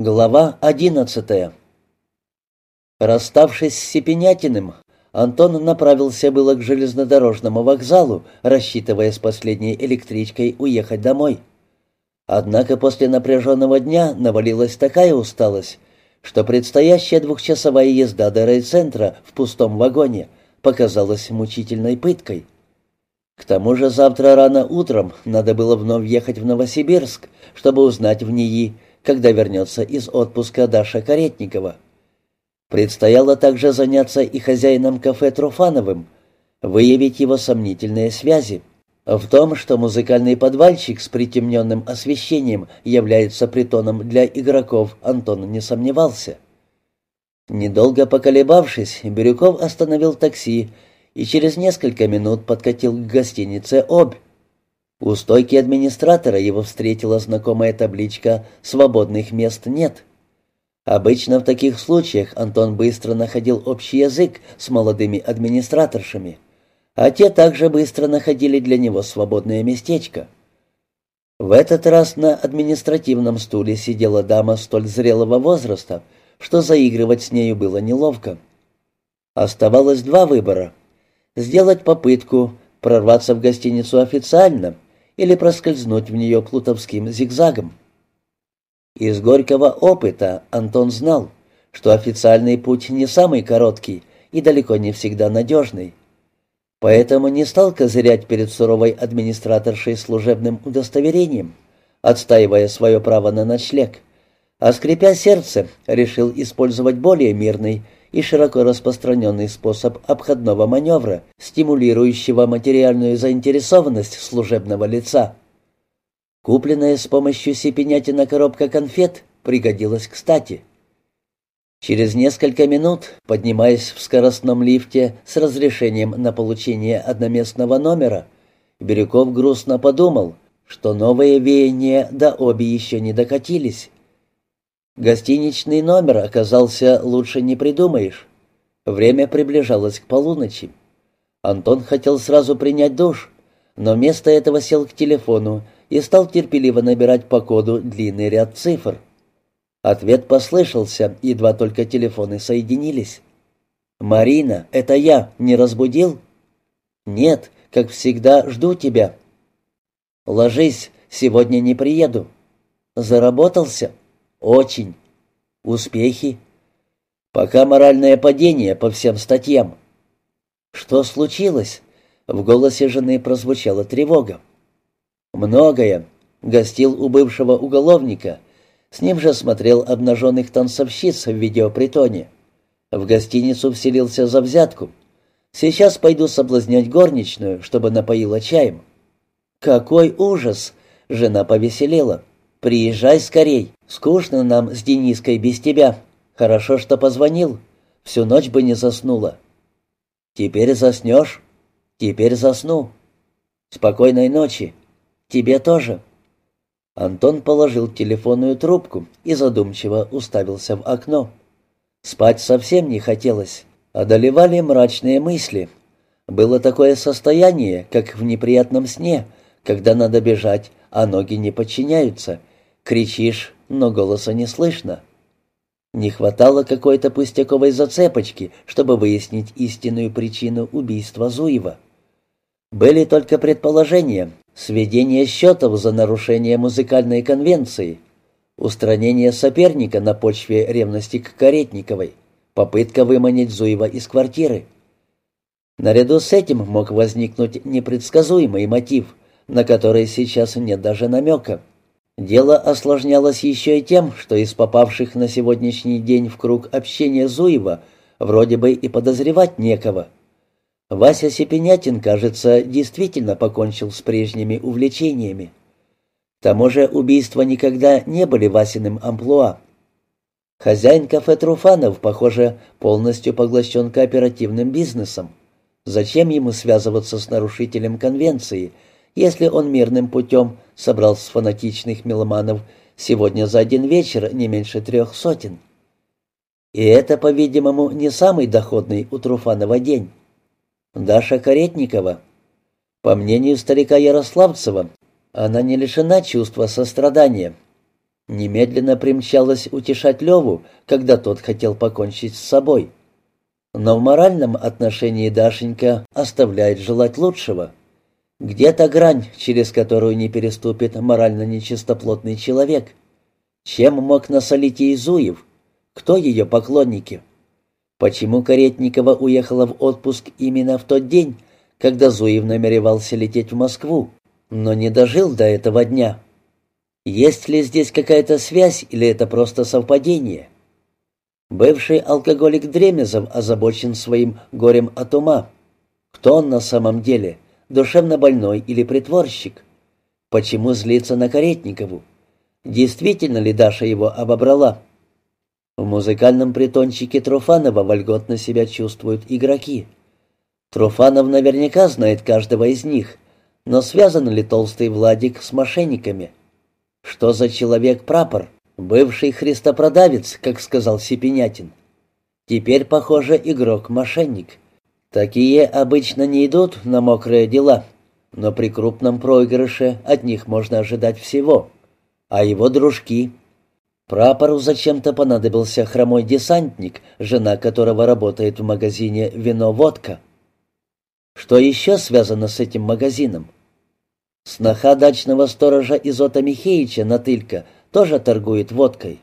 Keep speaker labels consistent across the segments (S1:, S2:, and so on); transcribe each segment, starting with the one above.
S1: Глава одиннадцатая Расставшись с Сепенятиным, Антон направился было к железнодорожному вокзалу, рассчитывая с последней электричкой уехать домой. Однако после напряженного дня навалилась такая усталость, что предстоящая двухчасовая езда до райцентра в пустом вагоне показалась мучительной пыткой. К тому же завтра рано утром надо было вновь ехать в Новосибирск, чтобы узнать в НИИ, когда вернется из отпуска Даша Каретникова. Предстояло также заняться и хозяином кафе Труфановым, выявить его сомнительные связи. В том, что музыкальный подвальчик с притемненным освещением является притоном для игроков, Антон не сомневался. Недолго поколебавшись, Бирюков остановил такси и через несколько минут подкатил к гостинице «Обь». У стойки администратора его встретила знакомая табличка «Свободных мест нет». Обычно в таких случаях Антон быстро находил общий язык с молодыми администраторшами, а те также быстро находили для него свободное местечко. В этот раз на административном стуле сидела дама столь зрелого возраста, что заигрывать с нею было неловко. Оставалось два выбора. Сделать попытку прорваться в гостиницу официально — или проскользнуть в нее плутовским зигзагом. Из горького опыта Антон знал, что официальный путь не самый короткий и далеко не всегда надежный. Поэтому не стал козырять перед суровой администраторшей служебным удостоверением, отстаивая свое право на ночлег, а, скрипя сердце, решил использовать более мирный и широко распространенный способ обходного маневра, стимулирующего материальную заинтересованность служебного лица. Купленная с помощью Сипенятина коробка конфет пригодилась кстати. Через несколько минут, поднимаясь в скоростном лифте с разрешением на получение одноместного номера, Бирюков грустно подумал, что новые веяния до оби еще не докатились. Гостиничный номер оказался лучше не придумаешь. Время приближалось к полуночи. Антон хотел сразу принять душ, но вместо этого сел к телефону и стал терпеливо набирать по коду длинный ряд цифр. Ответ послышался, едва только телефоны соединились. «Марина, это я, не разбудил?» «Нет, как всегда, жду тебя». «Ложись, сегодня не приеду». «Заработался?» Очень. Успехи? Пока моральное падение по всем статьям. Что случилось? В голосе жены прозвучала тревога. Многое. Гостил у бывшего уголовника. С ним же смотрел обнаженных танцовщиц в видеопритоне. В гостиницу вселился за взятку. Сейчас пойду соблазнять горничную, чтобы напоила чаем. Какой ужас! Жена повеселела. «Приезжай скорей. Скучно нам с Дениской без тебя. Хорошо, что позвонил. Всю ночь бы не заснула». «Теперь заснешь?» «Теперь засну». «Спокойной ночи. Тебе тоже». Антон положил телефонную трубку и задумчиво уставился в окно. Спать совсем не хотелось. Одолевали мрачные мысли. Было такое состояние, как в неприятном сне, когда надо бежать, а ноги не подчиняются, Кричишь, но голоса не слышно. Не хватало какой-то пустяковой зацепочки, чтобы выяснить истинную причину убийства Зуева. Были только предположения, сведение счетов за нарушение музыкальной конвенции, устранение соперника на почве ревности к Каретниковой, попытка выманить Зуева из квартиры. Наряду с этим мог возникнуть непредсказуемый мотив, на который сейчас нет даже намека — Дело осложнялось еще и тем, что из попавших на сегодняшний день в круг общения Зуева вроде бы и подозревать некого. Вася Сепенятин, кажется, действительно покончил с прежними увлечениями. К тому же убийства никогда не были Васиным амплуа. Хозяин кафе Труфанов, похоже, полностью поглощен кооперативным бизнесом. Зачем ему связываться с нарушителем конвенции – если он мирным путем собрал с фанатичных меломанов сегодня за один вечер не меньше трех сотен. И это, по-видимому, не самый доходный у Труфанова день. Даша Каретникова. По мнению старика Ярославцева, она не лишена чувства сострадания. Немедленно примчалась утешать Леву, когда тот хотел покончить с собой. Но в моральном отношении Дашенька оставляет желать лучшего. Где та грань, через которую не переступит морально нечистоплотный человек? Чем мог насолить ей Зуев? Кто ее поклонники? Почему Каретникова уехала в отпуск именно в тот день, когда Зуев намеревался лететь в Москву, но не дожил до этого дня? Есть ли здесь какая-то связь или это просто совпадение? Бывший алкоголик Дремезов озабочен своим горем от ума. Кто он на самом деле, душевно больной или притворщик? Почему злится на Каретникову? Действительно ли Даша его обобрала? В музыкальном притончике Труфанова вольготно себя чувствуют игроки. Труфанов наверняка знает каждого из них, но связан ли толстый Владик с мошенниками? Что за человек-прапор? Бывший христопродавец, как сказал Сипенятин. Теперь, похоже, игрок-мошенник. Такие обычно не идут на мокрые дела, но при крупном проигрыше от них можно ожидать всего. А его дружки Прапору зачем-то понадобился хромой десантник, жена которого работает в магазине «Вино-водка». Что еще связано с этим магазином? Сноха дачного сторожа Изота Михеича, Натылька, тоже торгует водкой.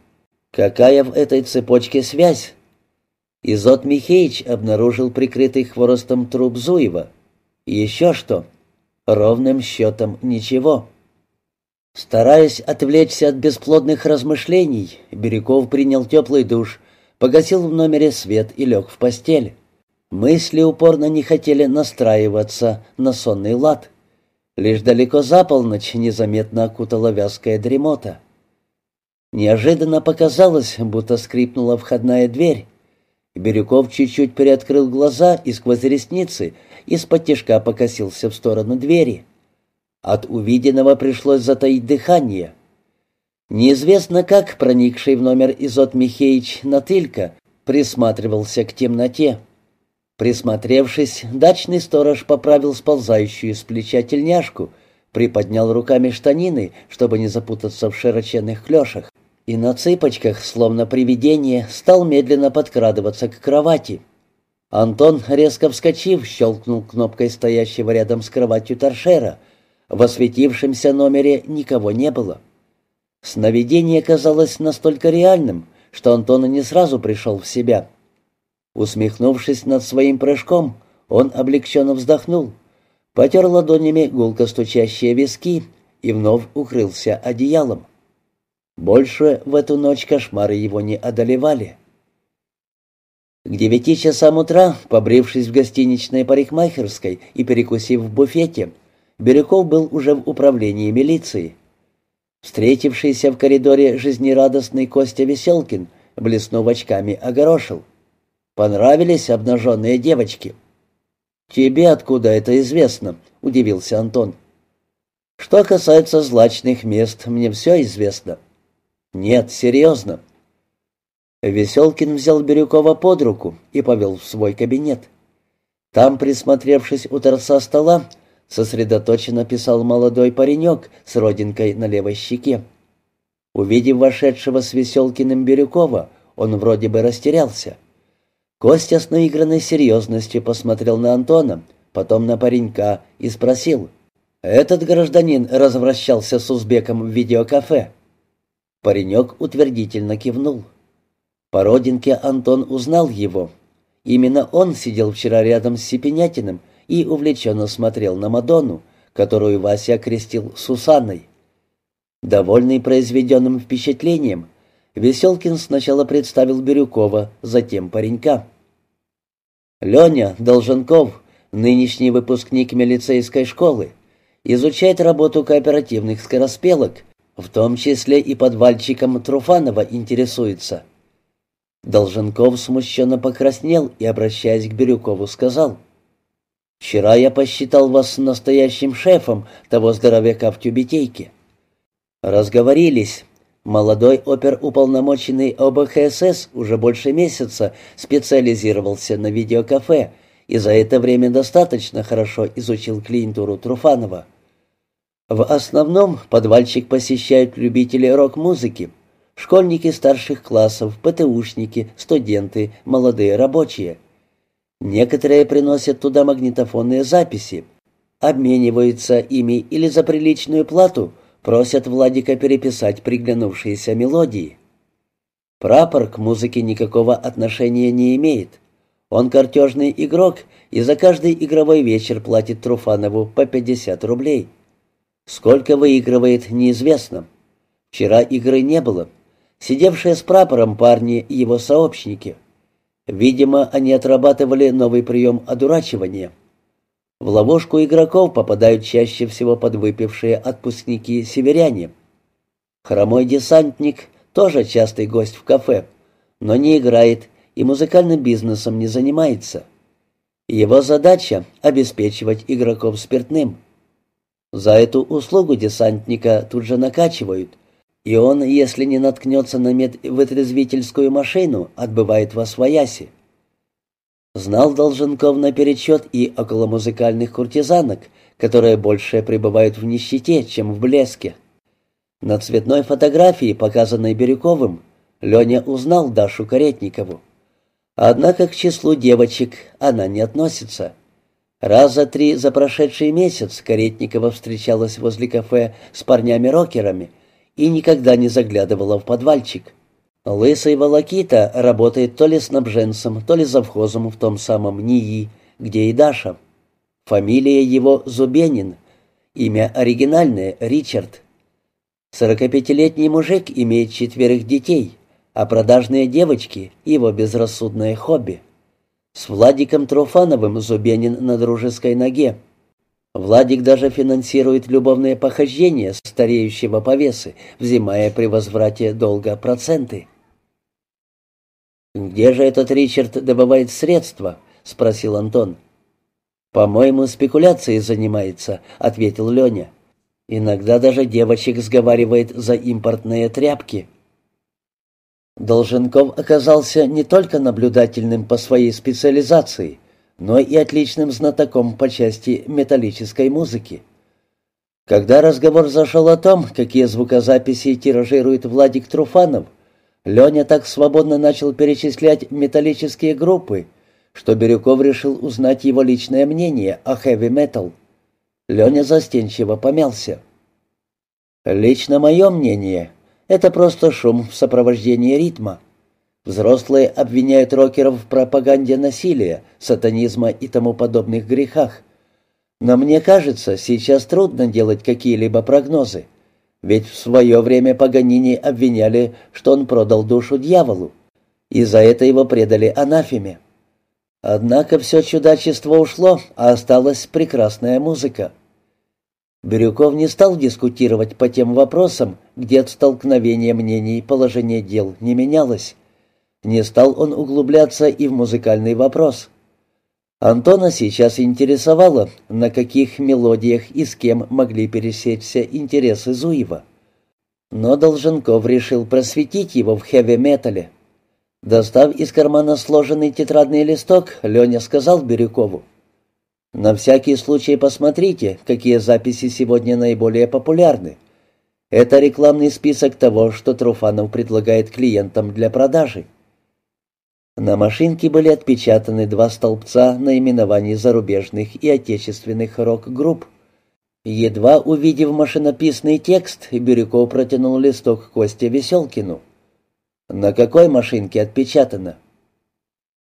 S1: Какая в этой цепочке связь? Изот Михеич обнаружил прикрытый хворостом труп Зуева. Еще что? Ровным счетом ничего. Стараясь отвлечься от бесплодных размышлений, Бирюков принял теплый душ, погасил в номере свет и лег в постель. Мысли упорно не хотели настраиваться на сонный лад. Лишь далеко за полночь незаметно окутала вязкая дремота. Неожиданно показалось, будто скрипнула входная дверь. Бирюков чуть-чуть приоткрыл глаза и сквозь ресницы из-под тяжка покосился в сторону двери. От увиденного пришлось затаить дыхание. Неизвестно как проникший в номер Изот Михеич Натылька присматривался к темноте. Присмотревшись, дачный сторож поправил сползающую с плеча тельняшку, приподнял руками штанины, чтобы не запутаться в широченных клешах, и на цыпочках, словно привидение, стал медленно подкрадываться к кровати. Антон, резко вскочив, щелкнул кнопкой стоящего рядом с кроватью торшера — в осветившемся номере никого не было. Сновидение казалось настолько реальным, что Антон не сразу пришел в себя. Усмехнувшись над своим прыжком, он облегченно вздохнул, потер ладонями гулко стучащие виски и вновь укрылся одеялом. Больше в эту ночь кошмары его не одолевали. К девяти часам утра, побрившись в гостиничной парикмахерской и перекусив в буфете, Бирюков был уже в управлении милиции. Встретившийся в коридоре жизнерадостный Костя Веселкин, блеснув очками, огорошил. «Понравились обнаженные девочки?» «Тебе откуда это известно?» — удивился Антон. «Что касается злачных мест, мне все известно». «Нет, серьезно». Веселкин взял Бирюкова под руку и повел в свой кабинет. Там, присмотревшись у торца стола, сосредоточенно писал молодой паренек с родинкой на левой щеке. Увидев вошедшего с Веселкиным Бирюкова, он вроде бы растерялся. Костя с наигранной серьезностью посмотрел на Антона, потом на паренька и спросил. «Этот гражданин развращался с узбеком в видеокафе?» Паренек утвердительно кивнул. По родинке Антон узнал его. Именно он сидел вчера рядом с Сипенятиным, и увлеченно смотрел на Мадонну, которую Вася окрестил Сусанной. Довольный произведенным впечатлением, Веселкин сначала представил Бирюкова, затем паренька. «Леня Долженков, нынешний выпускник милицейской школы, изучает работу кооперативных скороспелок, в том числе и подвальчиком Труфанова интересуется». Долженков смущенно покраснел и, обращаясь к Бирюкову, сказал — Вчера я посчитал вас настоящим шефом того здоровяка в тюбетейке. Разговорились. Молодой оперуполномоченный ОБХСС уже больше месяца специализировался на видеокафе и за это время достаточно хорошо изучил клиентуру Труфанова. В основном подвальчик посещают любители рок-музыки, школьники старших классов, ПТУшники, студенты, молодые рабочие. Некоторые приносят туда магнитофонные записи, обмениваются ими или за приличную плату просят Владика переписать приглянувшиеся мелодии. Прапор к музыке никакого отношения не имеет. Он картежный игрок и за каждый игровой вечер платит Труфанову по 50 рублей. Сколько выигрывает, неизвестно. Вчера игры не было. Сидевшие с прапором парни — его сообщники. Видимо, они отрабатывали новый прием одурачивания. В ловушку игроков попадают чаще всего подвыпившие отпускники-северяне. Хромой десантник — тоже частый гость в кафе, но не играет и музыкальным бизнесом не занимается. Его задача — обеспечивать игроков спиртным. За эту услугу десантника тут же накачивают, и он, если не наткнется на медвытрезвительскую машину, отбывает во свояси. Знал Долженков наперечет и около музыкальных куртизанок, которые больше пребывают в нищете, чем в блеске. На цветной фотографии, показанной Бирюковым, Леня узнал Дашу Каретникову. Однако к числу девочек она не относится. Раза три за прошедший месяц Каретникова встречалась возле кафе с парнями-рокерами и никогда не заглядывала в подвальчик. Лысый Волокита работает то ли снабженцем, то ли завхозом в том самом НИИ, где и Даша. Фамилия его Зубенин, имя оригинальное Ричард. Сорокапятилетний мужик имеет четверых детей, а продажные девочки — его безрассудное хобби. С Владиком Труфановым Зубенин на дружеской ноге. Владик даже финансирует любовные похождения стареющего повесы, взимая при возврате долга проценты. «Где же этот Ричард добывает средства?» — спросил Антон. «По-моему, спекуляцией занимается», — ответил Леня. «Иногда даже девочек сговаривает за импортные тряпки». Долженков оказался не только наблюдательным по своей специализации, но и отличным знатоком по части металлической музыки. Когда разговор зашел о том, какие звукозаписи тиражирует Владик Труфанов, Леня так свободно начал перечислять металлические группы, что Бирюков решил узнать его личное мнение о хэви-метал. Леня застенчиво помялся. «Лично мое мнение, это просто шум в сопровождении ритма. Взрослые обвиняют рокеров в пропаганде насилия, сатанизма и тому подобных грехах. Но мне кажется, сейчас трудно делать какие-либо прогнозы. Ведь в свое время Паганини обвиняли, что он продал душу дьяволу, и за это его предали анафеме. Однако все чудачество ушло, а осталась прекрасная музыка. Бирюков не стал дискутировать по тем вопросам, где от столкновения мнений положение дел не менялось. Не стал он углубляться и в музыкальный вопрос. Антона сейчас интересовало, на каких мелодиях и с кем могли пересечься интересы Зуева. Но Долженков решил просветить его в хэви-метале. Достав из кармана сложенный тетрадный листок, Леня сказал Бирюкову, на всякий случай посмотрите, какие записи сегодня наиболее популярны. Это рекламный список того, что Труфанов предлагает клиентам для продажи. На машинке были отпечатаны два столбца наименований зарубежных и отечественных рок-групп. Едва увидев машинописный текст, Бирюков протянул листок Косте Веселкину. «На какой машинке отпечатано?»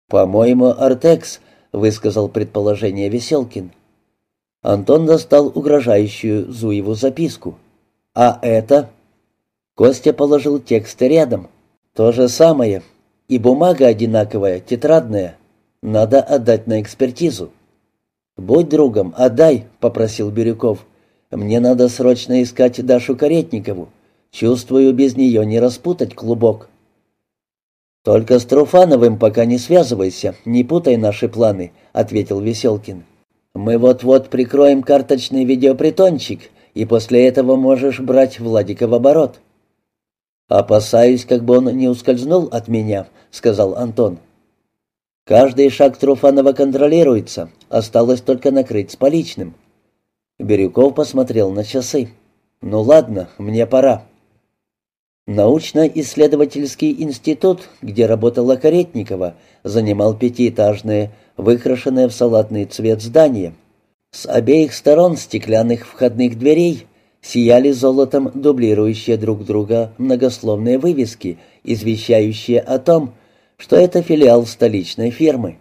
S1: «По-моему, «Артекс», высказал предположение Веселкин. Антон достал угрожающую Зуеву записку. «А это?» Костя положил текст рядом. «То же самое. И бумага одинаковая, тетрадная. Надо отдать на экспертизу». «Будь другом, отдай», — попросил Бирюков. «Мне надо срочно искать Дашу Каретникову. Чувствую, без нее не распутать клубок». «Только с Труфановым пока не связывайся, не путай наши планы», — ответил Веселкин. «Мы вот-вот прикроем карточный видеопритончик, и после этого можешь брать Владика в оборот». «Опасаюсь, как бы он не ускользнул от меня», — сказал Антон. «Каждый шаг Труфанова контролируется, осталось только накрыть с поличным». Бирюков посмотрел на часы. «Ну ладно, мне пора». Научно-исследовательский институт, где работала Каретникова, занимал пятиэтажное, выкрашенное в салатный цвет здание. С обеих сторон стеклянных входных дверей сияли золотом дублирующие друг друга многословные вывески, извещающие о том, что это филиал столичной фирмы.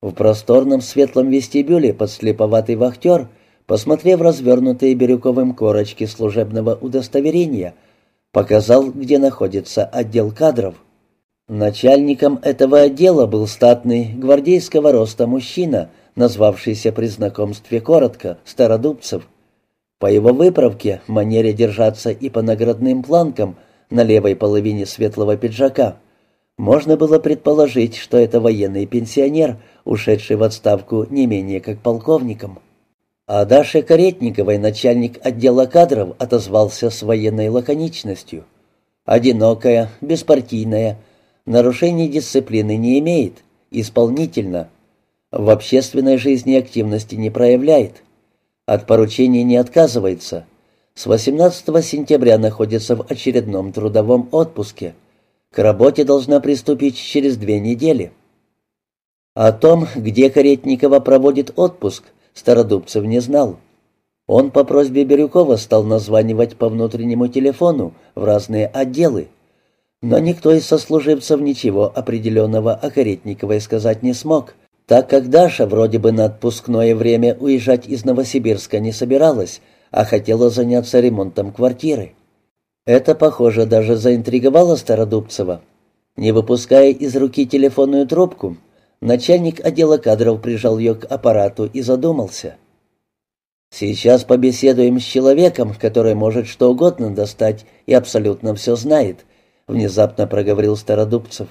S1: В просторном светлом вестибюле подслеповатый вахтер, посмотрев развернутые Бирюковым корочки служебного удостоверения, показал, где находится отдел кадров. Начальником этого отдела был статный, гвардейского роста мужчина, назвавшийся при знакомстве коротко «Стародубцев». По его выправке, манере держаться и по наградным планкам на левой половине светлого пиджака, можно было предположить, что это военный пенсионер, ушедший в отставку не менее как полковником. А Даше Каретниковой начальник отдела кадров отозвался с военной лаконичностью. «Одинокая, беспартийная, нарушений дисциплины не имеет, исполнительно, в общественной жизни активности не проявляет, от поручений не отказывается, с 18 сентября находится в очередном трудовом отпуске, к работе должна приступить через две недели». О том, где Каретникова проводит отпуск, Стародубцев не знал. Он по просьбе Бирюкова стал названивать по внутреннему телефону в разные отделы. Но никто из сослуживцев ничего определенного о Каретниковой сказать не смог, так как Даша вроде бы на отпускное время уезжать из Новосибирска не собиралась, а хотела заняться ремонтом квартиры. Это, похоже, даже заинтриговало Стародубцева. Не выпуская из руки телефонную трубку, Начальник отдела кадров прижал ее к аппарату и задумался. «Сейчас побеседуем с человеком, который может что угодно достать и абсолютно все знает», — внезапно проговорил Стародубцев.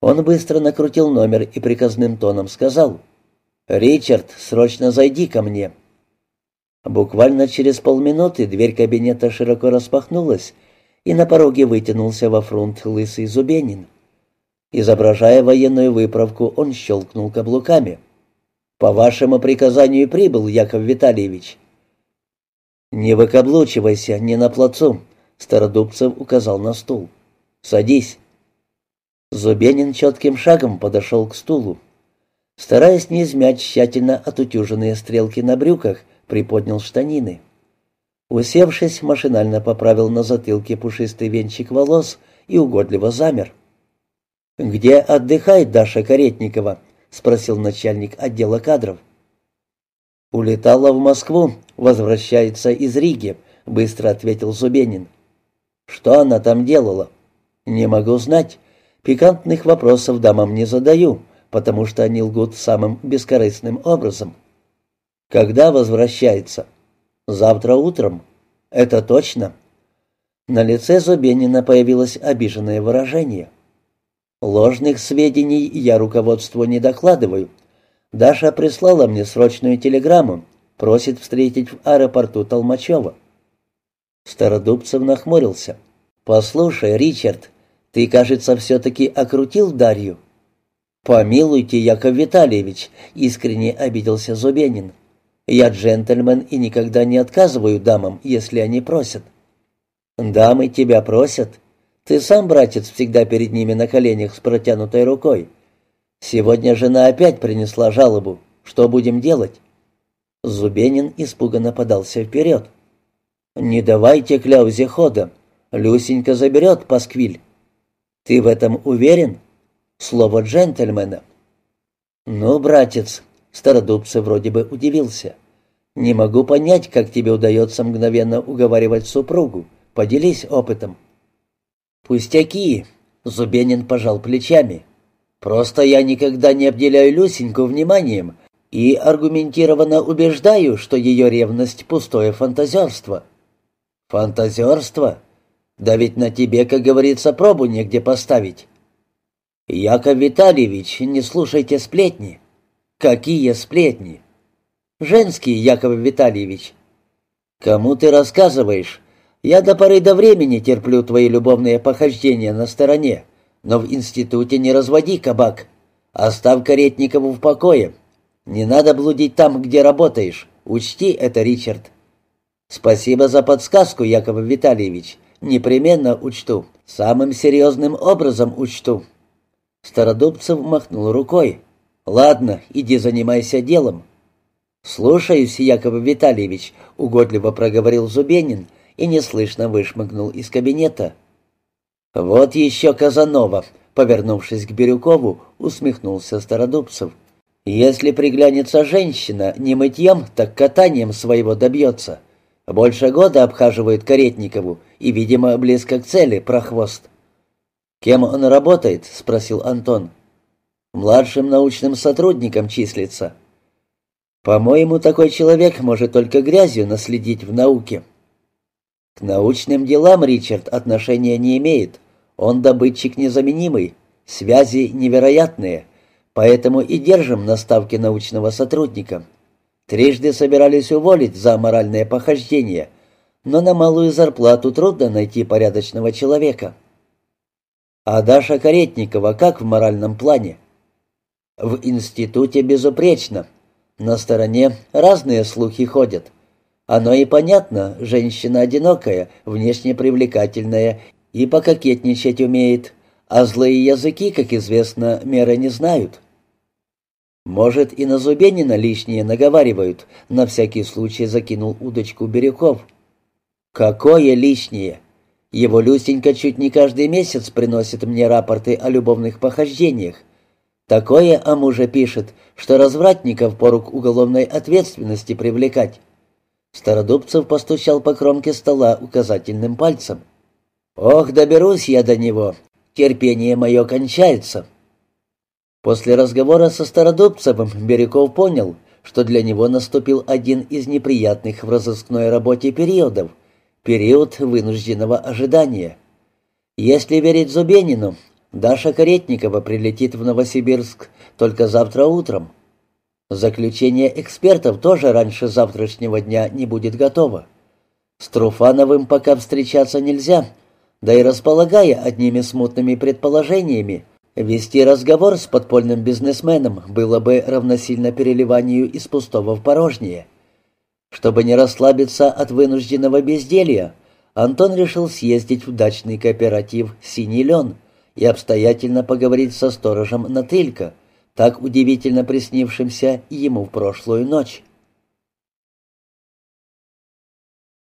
S1: Он быстро накрутил номер и приказным тоном сказал. «Ричард, срочно зайди ко мне». Буквально через полминуты дверь кабинета широко распахнулась, и на пороге вытянулся во фронт лысый Зубенин. Изображая военную выправку, он щелкнул каблуками. «По вашему приказанию прибыл, Яков Витальевич». «Не выкаблучивайся, не на плацу», — Стародубцев указал на стул. «Садись». Зубенин четким шагом подошел к стулу. Стараясь не измять тщательно отутюженные стрелки на брюках, приподнял штанины. Усевшись, машинально поправил на затылке пушистый венчик волос и угодливо замер. «Где отдыхает Даша Каретникова?» — спросил начальник отдела кадров. «Улетала в Москву, возвращается из Риги», — быстро ответил Зубенин. «Что она там делала?» «Не могу знать. Пикантных вопросов дамам не задаю, потому что они лгут самым бескорыстным образом». «Когда возвращается?» «Завтра утром». «Это точно?» На лице Зубенина появилось обиженное выражение — Ложных сведений я руководству не докладываю. Даша прислала мне срочную телеграмму, просит встретить в аэропорту Толмачева. Стародубцев нахмурился. «Послушай, Ричард, ты, кажется, все-таки окрутил Дарью?» «Помилуйте, Яков Витальевич», — искренне обиделся Зубенин. «Я джентльмен и никогда не отказываю дамам, если они просят». «Дамы тебя просят. Ты сам, братец, всегда перед ними на коленях с протянутой рукой. Сегодня жена опять принесла жалобу. Что будем делать?» Зубенин испуганно подался вперед. «Не давайте кляузе хода. Люсенька заберет пасквиль. Ты в этом уверен? Слово джентльмена». «Ну, братец», — Стародубцев вроде бы удивился, — «не могу понять, как тебе удается мгновенно уговаривать супругу. Поделись опытом». «Пустяки!» — Зубенин пожал плечами. «Просто я никогда не обделяю Люсеньку вниманием и аргументированно убеждаю, что ее ревность — пустое фантазерство». «Фантазерство? Да ведь на тебе, как говорится, пробу негде поставить». «Яков Витальевич, не слушайте сплетни». «Какие сплетни?» «Женские, Яков Витальевич». «Кому ты рассказываешь?» Я до поры до времени терплю твои любовные похождения на стороне, но в институте не разводи кабак. Оставь Каретникову в покое. Не надо блудить там, где работаешь. Учти это, Ричард. Спасибо за подсказку, Яков Витальевич. Непременно учту. Самым серьезным образом учту. Стародубцев махнул рукой. «Ладно, иди занимайся делом». «Слушаюсь, Яков Витальевич», — угодливо проговорил Зубенин и неслышно вышмыгнул из кабинета. «Вот еще Казанова», — повернувшись к Бирюкову, усмехнулся Стародубцев. «Если приглянется женщина, не мытьем, так катанием своего добьется. Больше года обхаживает Каретникову и, видимо, близко к цели, прохвост». «Кем он работает?» — спросил Антон. «Младшим научным сотрудником числится». «По-моему, такой человек может только грязью наследить в науке». «К научным делам Ричард отношения не имеет. Он добытчик незаменимый, связи невероятные, поэтому и держим на ставке научного сотрудника. Трижды собирались уволить за моральное похождение, но на малую зарплату трудно найти порядочного человека». «А Даша Каретникова как в моральном плане?» «В институте безупречно. На стороне разные слухи ходят». Оно и понятно, женщина одинокая, внешне привлекательная и пококетничать умеет, а злые языки, как известно, меры не знают. Может, и на Зубенина лишнее наговаривают, на всякий случай закинул удочку Бирюков. Какое лишнее? Его Люсенька чуть не каждый месяц приносит мне рапорты о любовных похождениях. Такое о муже пишет, что развратников по рук уголовной ответственности привлекать. Стародубцев постучал по кромке стола указательным пальцем. «Ох, доберусь я до него. Терпение мое кончается». После разговора со Стародубцевым Бирюков понял, что для него наступил один из неприятных в разыскной работе периодов — период вынужденного ожидания. Если верить Зубенину, Даша Каретникова прилетит в Новосибирск только завтра утром. Заключение экспертов тоже раньше завтрашнего дня не будет готово. С Труфановым пока встречаться нельзя, да и располагая одними смутными предположениями, вести разговор с подпольным бизнесменом было бы равносильно переливанию из пустого в порожнее. Чтобы не расслабиться от вынужденного безделья, Антон решил съездить в дачный кооператив «Синий лен» и обстоятельно поговорить со сторожем Натылько, так удивительно приснившимся ему в прошлую ночь.